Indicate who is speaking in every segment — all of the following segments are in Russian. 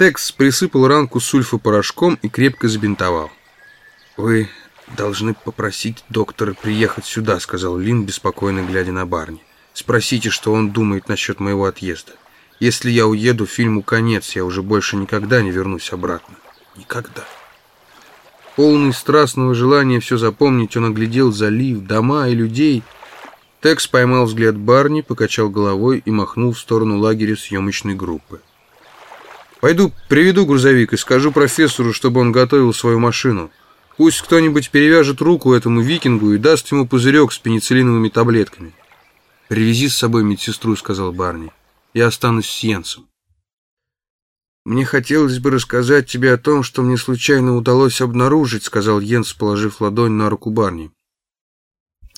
Speaker 1: Текс присыпал ранку сульфопорошком и крепко забинтовал. «Вы должны попросить доктора приехать сюда», — сказал Лин, беспокойно глядя на Барни. «Спросите, что он думает насчет моего отъезда. Если я уеду, фильму конец, я уже больше никогда не вернусь обратно. Никогда». Полный страстного желания все запомнить, он оглядел залив, дома и людей. Текс поймал взгляд Барни, покачал головой и махнул в сторону лагеря съемочной группы. Пойду приведу грузовик и скажу профессору, чтобы он готовил свою машину. Пусть кто-нибудь перевяжет руку этому викингу и даст ему пузырек с пенициллиновыми таблетками. «Привези с собой медсестру», — сказал Барни. «Я останусь с Йенсом». «Мне хотелось бы рассказать тебе о том, что мне случайно удалось обнаружить», — сказал Йенс, положив ладонь на руку Барни.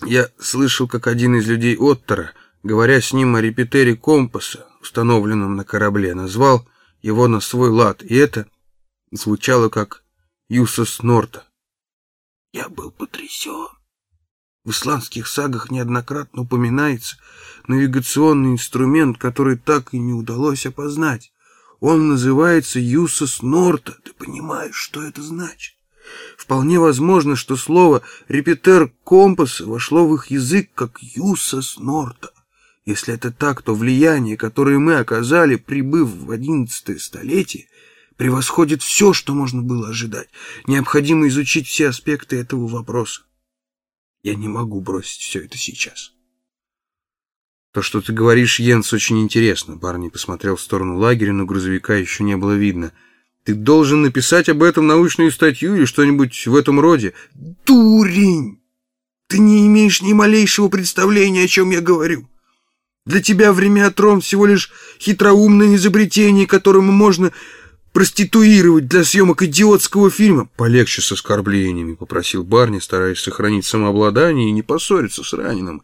Speaker 1: «Я слышал, как один из людей Оттера, говоря с ним о репетере компаса, установленном на корабле, назвал его на свой лад, и это звучало как Юсос Норта. Я был потрясен. В исландских сагах неоднократно упоминается навигационный инструмент, который так и не удалось опознать. Он называется Юсос Норта. Ты понимаешь, что это значит? Вполне возможно, что слово «репетер компаса» вошло в их язык как «Юсос Норта». Если это так, то влияние, которое мы оказали, прибыв в одиннадцатое столетие, превосходит все, что можно было ожидать. Необходимо изучить все аспекты этого вопроса. Я не могу бросить все это сейчас. То, что ты говоришь, Йенс, очень интересно. Барни посмотрел в сторону лагеря, но грузовика еще не было видно. Ты должен написать об этом научную статью или что-нибудь в этом роде. Дурень! Ты не имеешь ни малейшего представления, о чем я говорю. Для тебя времяотрон всего лишь хитроумное изобретение, которым можно проституировать для съемок идиотского фильма. Полегче с оскорблениями, попросил Барни, стараясь сохранить самообладание и не поссориться с раненым.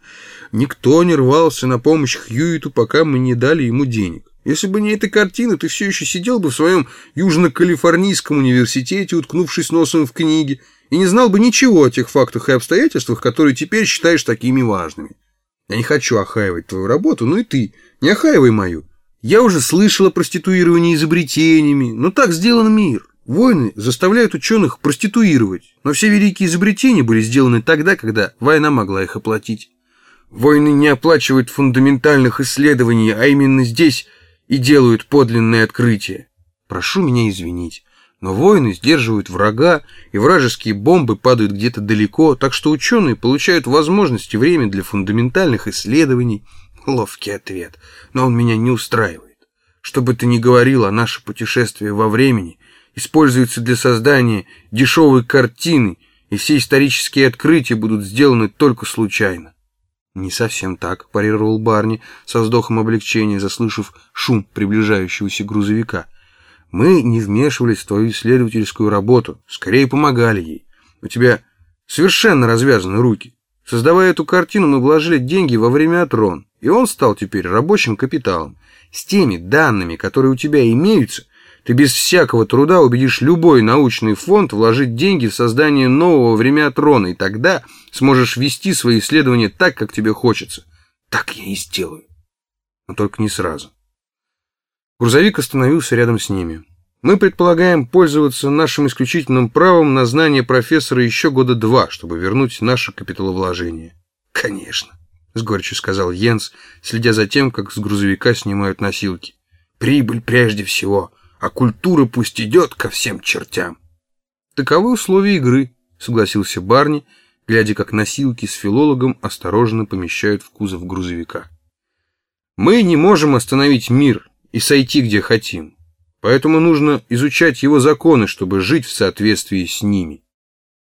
Speaker 1: Никто не рвался на помощь Хьюиту, пока мы не дали ему денег. Если бы не эта картина, ты все еще сидел бы в своем Южно-Калифорнийском университете, уткнувшись носом в книги, и не знал бы ничего о тех фактах и обстоятельствах, которые теперь считаешь такими важными. Я не хочу охаивать твою работу, ну и ты, не охаивай мою. Я уже слышал о проституировании изобретениями, но так сделан мир. Войны заставляют ученых проституировать, но все великие изобретения были сделаны тогда, когда война могла их оплатить. Войны не оплачивают фундаментальных исследований, а именно здесь и делают подлинные открытия. Прошу меня извинить. Но воины сдерживают врага, и вражеские бомбы падают где-то далеко, так что ученые получают возможность и время для фундаментальных исследований. Ловкий ответ, но он меня не устраивает. Что бы ты ни говорил, а наше путешествие во времени используется для создания дешевой картины, и все исторические открытия будут сделаны только случайно. «Не совсем так», — парировал Барни со вздохом облегчения, заслышав шум приближающегося грузовика — мы не вмешивались в твою исследовательскую работу, скорее помогали ей. У тебя совершенно развязаны руки. Создавая эту картину, мы вложили деньги во время Атрон, и он стал теперь рабочим капиталом. С теми данными, которые у тебя имеются, ты без всякого труда убедишь любой научный фонд вложить деньги в создание нового времятрона, и тогда сможешь вести свои исследования так, как тебе хочется. Так я и сделаю. Но только не сразу. Грузовик остановился рядом с ними. Мы предполагаем пользоваться нашим исключительным правом на знание профессора еще года два, чтобы вернуть наше капиталовложение. Конечно, с горечью сказал Йенс, следя за тем, как с грузовика снимают носилки. Прибыль прежде всего, а культура пусть идет ко всем чертям. Таковы условия игры, согласился Барни, глядя, как носилки с филологом осторожно помещают в кузов грузовика. Мы не можем остановить мир, и сойти где хотим. Поэтому нужно изучать его законы, чтобы жить в соответствии с ними.